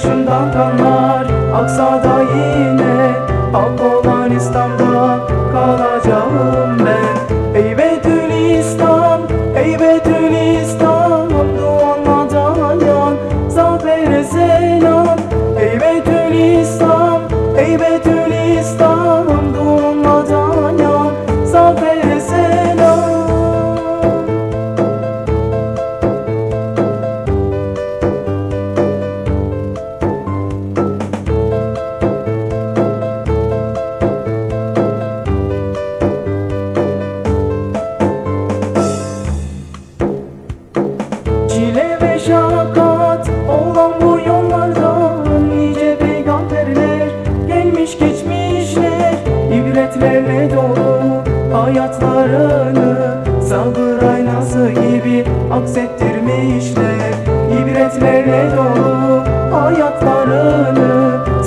akan kanlar Aksa da yine Hak olan İslam'da kalacağım ben. Ey Betül İslam, ey Betül İslam dayan, zafere selam. Ey Betül İslam, ey Betül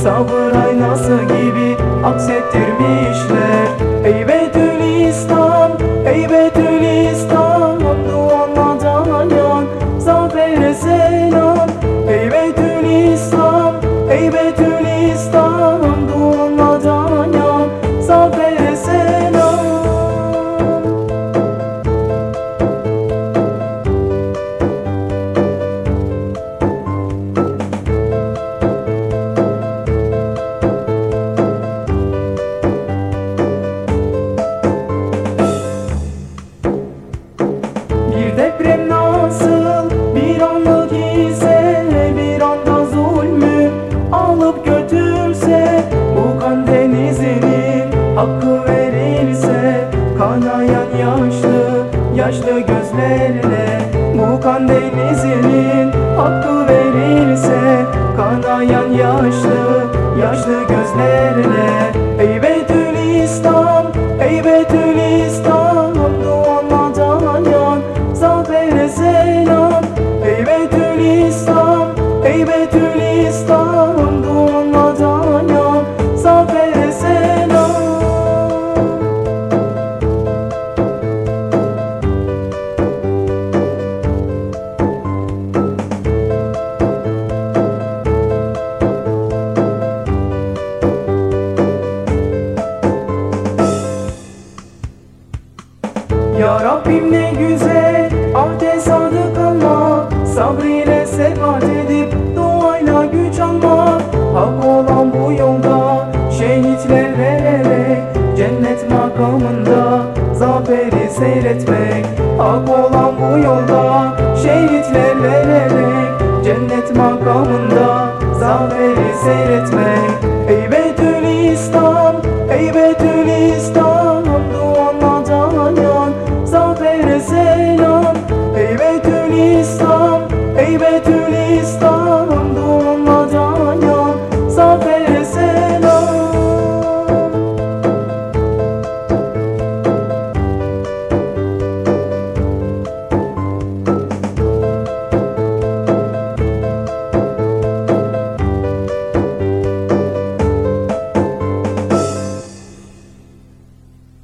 Sabır aynası gibi aksettirmişler. Ey Betül İslam, ey Betül İslam Duanla dayan, zafere selam. Ey Betül İslam, ey Betül alıp götürse bu kan denizinin hakkı verilse kanayan yaşlı yaşlı gözlerle bu kan denizinin hakkı verilse kanayan yaşlı yaşlı gözlerle ey Betül İslam ey Betül Ya Rabbim ne güzel ahde sadık kalmak Sabrıyla sebat edip duayla güç almak. Hak olan bu yolda şehitler vererek Cennet makamında zaferi seyretmek. Hak olan bu yolda şehitler vererek Cennet makamında zaferi seyretmek